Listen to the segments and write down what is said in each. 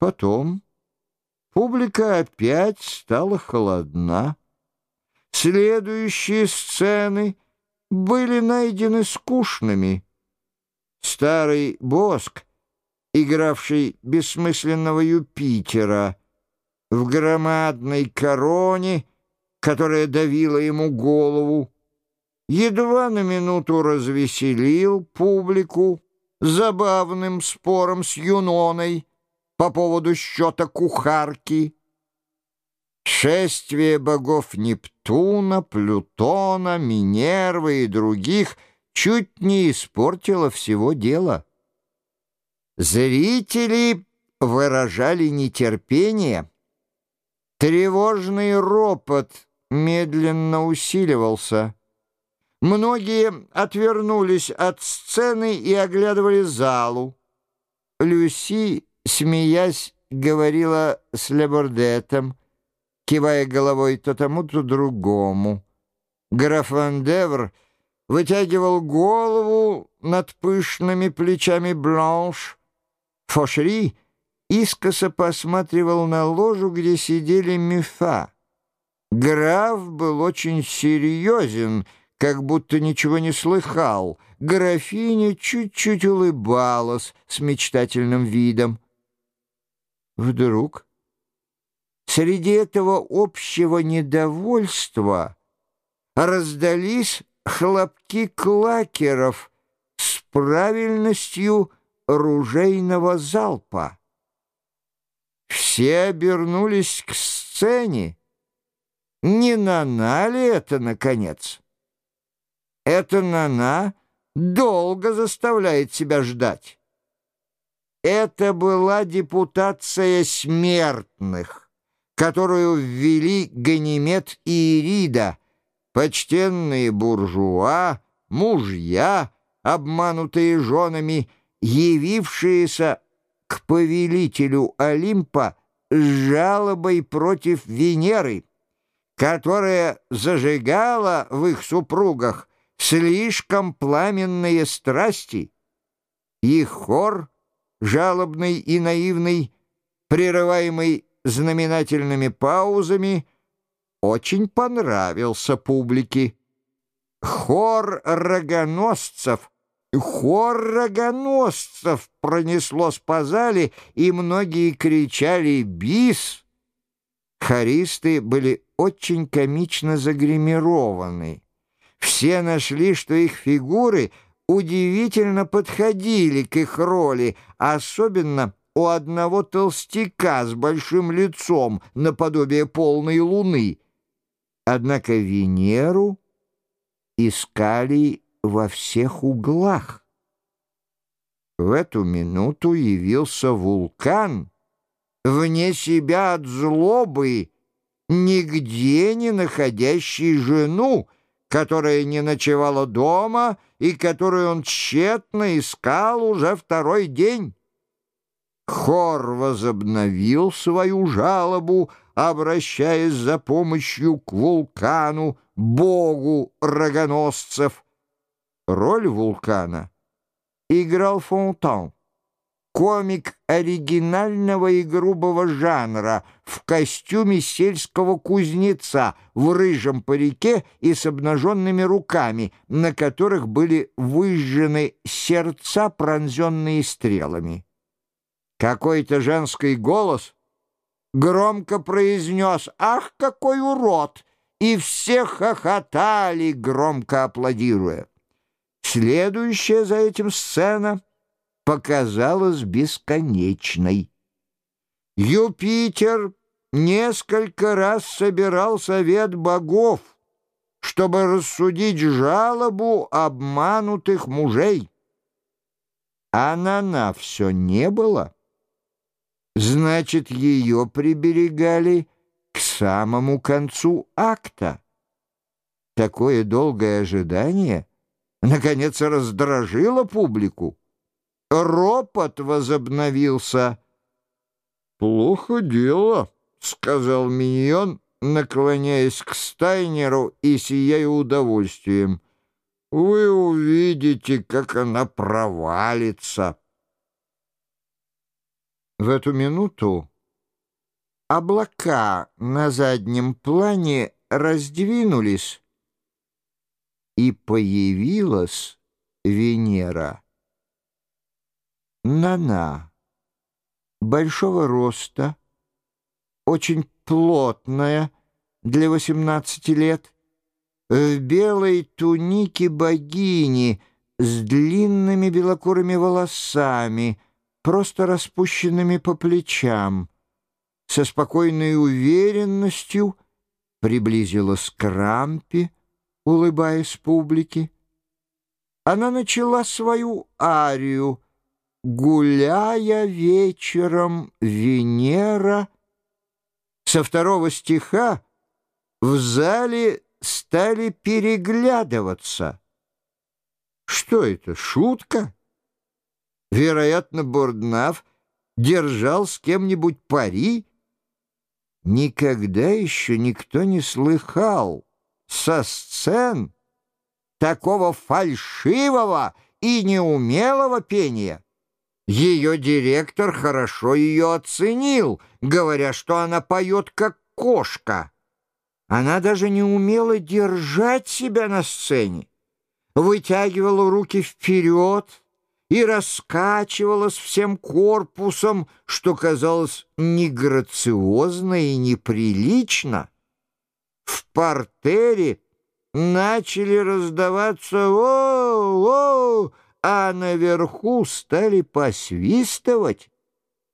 Потом публика опять стала холодна. Следующие сцены были найдены скучными. Старый Боск, игравший бессмысленного Юпитера, в громадной короне, которая давила ему голову, едва на минуту развеселил публику забавным спором с Юноной по поводу счета кухарки. Шествие богов Нептуна, Плутона, Минервы и других чуть не испортило всего дела. Зрители выражали нетерпение. Тревожный ропот медленно усиливался. Многие отвернулись от сцены и оглядывали залу. Люси, смеясь, говорила с Лебордетом, кивая головой то тому, то другому. Граф Вандевр вытягивал голову над пышными плечами Бланш. Фошри искоса посматривал на ложу, где сидели Мюфа. Граф был очень серьезен — как будто ничего не слыхал. Графиня чуть-чуть улыбалась с мечтательным видом. Вдруг среди этого общего недовольства раздались хлопки клакеров с правильностью ружейного залпа. Все обернулись к сцене. Не на ли это, наконец? Эта Нана долго заставляет себя ждать. Это была депутация смертных, которую ввели Ганимед и Ирида, почтенные буржуа, мужья, обманутые женами, явившиеся к повелителю Олимпа с жалобой против Венеры, которая зажигала в их супругах слишком пламенные страсти. Их хор, жалобный и наивный, прерываемый знаменательными паузами, очень понравился публике. Хор рогоносцев, хор рогоносцев пронеслось по зале, и многие кричали «Бис!». Хористы были очень комично загримированы. Все нашли, что их фигуры удивительно подходили к их роли, особенно у одного толстяка с большим лицом наподобие полной луны. Однако Венеру искали во всех углах. В эту минуту явился вулкан, вне себя от злобы, нигде не находящий жену, которая не ночевала дома и которую он тщетно искал уже второй день. Хор возобновил свою жалобу, обращаясь за помощью к вулкану, богу рогоносцев. Роль вулкана играл Фонтан комик оригинального и грубого жанра в костюме сельского кузнеца в рыжем парике и с обнаженными руками, на которых были выжжены сердца, пронзенные стрелами. Какой-то женский голос громко произнес «Ах, какой урод!» и все хохотали, громко аплодируя. Следующая за этим сцена — показалась бесконечной. Юпитер несколько раз собирал совет богов, чтобы рассудить жалобу обманутых мужей. А Нана все не было. Значит, ее приберегали к самому концу акта. Такое долгое ожидание, наконец, раздражило публику. Ропот возобновился. «Плохо дело», — сказал Миньон, наклоняясь к Стайнеру и сияя удовольствием. «Вы увидите, как она провалится». В эту минуту облака на заднем плане раздвинулись, и появилась Венера. Нана, большого роста, очень плотная для 18 лет, в белой тунике богини с длинными белокурыми волосами — просто распущенными по плечам, со спокойной уверенностью приблизилась к рампе, улыбаясь публике. Она начала свою арию «Гуляя вечером Венера». Со второго стиха в зале стали переглядываться. Что это, шутка? Вероятно, Борднаф держал с кем-нибудь пари. Никогда еще никто не слыхал со сцен такого фальшивого и неумелого пения. Ее директор хорошо ее оценил, говоря, что она поет как кошка. Она даже не умела держать себя на сцене, вытягивала руки вперед, и раскачивалась всем корпусом, что казалось неграциозно и неприлично. В портере начали раздаваться «О-о-о!», а наверху стали посвистывать.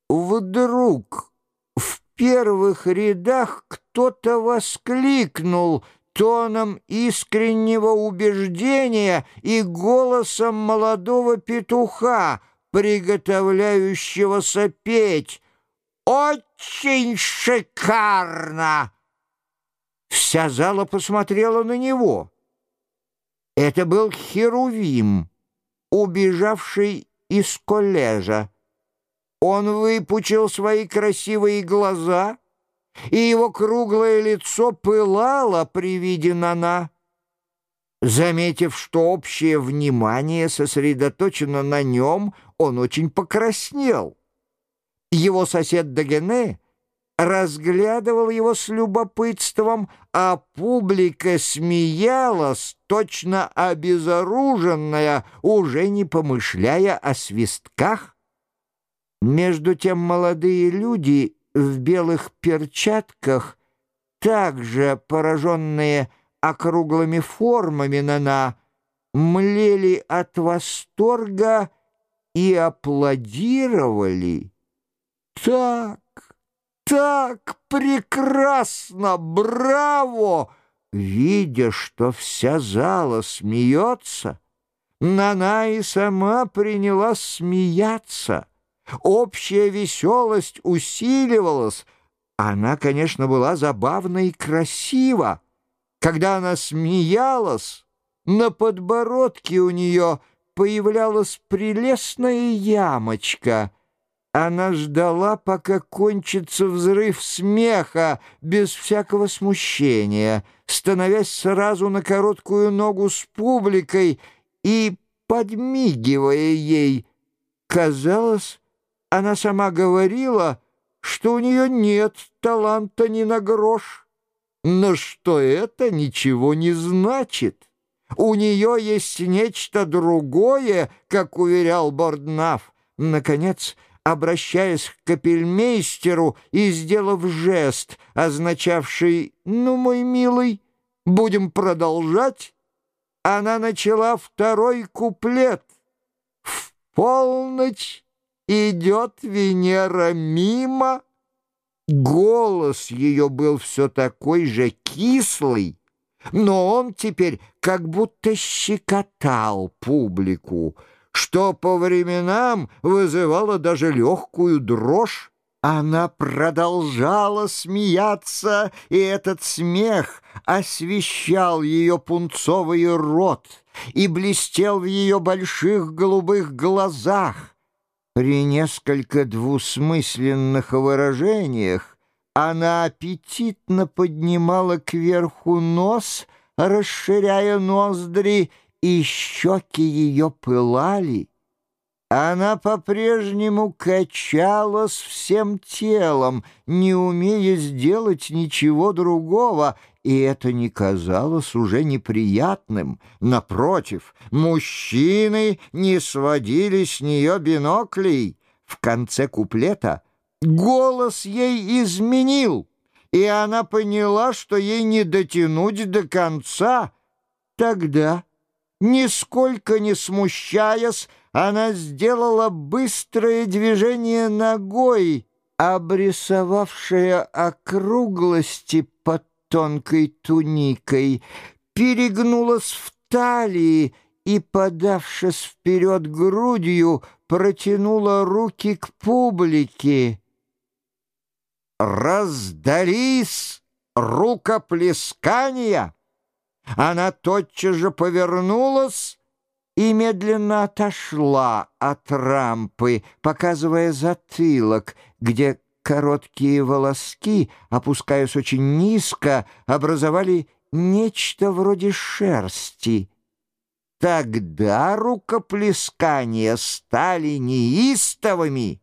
Вдруг в первых рядах кто-то воскликнул — тоном искреннего убеждения и голосом молодого петуха, приготовляющегося петь. «Очень шикарно!» Вся зала посмотрела на него. Это был Херувим, убежавший из коллежа. Он выпучил свои красивые глаза — и его круглое лицо пылало при виде Нана. Заметив, что общее внимание сосредоточено на нем, он очень покраснел. Его сосед Дагене разглядывал его с любопытством, а публика смеялась, точно обезоруженная, уже не помышляя о свистках. Между тем молодые люди в белых перчатках, также пораженные округлыми формами Нана, млели от восторга и аплодировали. «Так, так прекрасно! Браво!» Видя, что вся зала смеется, Нана и сама принялась смеяться — Общая веселость усиливалась. Она, конечно, была забавна и красива. Когда она смеялась, на подбородке у нее появлялась прелестная ямочка. Она ждала, пока кончится взрыв смеха, без всякого смущения, становясь сразу на короткую ногу с публикой и подмигивая ей. Казалось, она сама говорила, что у нее нет таланта ни на грош, но что это ничего не значит. У нее есть нечто другое, как уверял Борднаф. Наконец, обращаясь к капельмейстеру и сделав жест, означавший «Ну, мой милый, будем продолжать», она начала второй куплет. «В полночь идет Венера мимо. Голос ее был все такой же кислый, но он теперь как будто щекотал публику, что по временам вызывало даже легкую дрожь. Она продолжала смеяться, и этот смех освещал ее пунцовый рот и блестел в ее больших голубых глазах. При несколько двусмысленных выражениях она аппетитно поднимала кверху нос, расширяя ноздри, и щеки ее пылали. Она по-прежнему качалась всем телом, не умея сделать ничего другого, и это не казалось уже неприятным. Напротив, мужчины не сводили с нее биноклей. В конце куплета голос ей изменил, и она поняла, что ей не дотянуть до конца. Тогда, нисколько не смущаясь, она сделала быстрое движение ногой, обрисовавшее округлости под тонкой туникой, перегнулась в талии и, подавшись вперед грудью, протянула руки к публике. Раздались рукоплескания. Она тотчас же повернулась и медленно отошла от рампы, показывая затылок, где короткие волоски, опускаясь очень низко, образовали нечто вроде шерсти. Тогда рукоплескания стали неистовыми,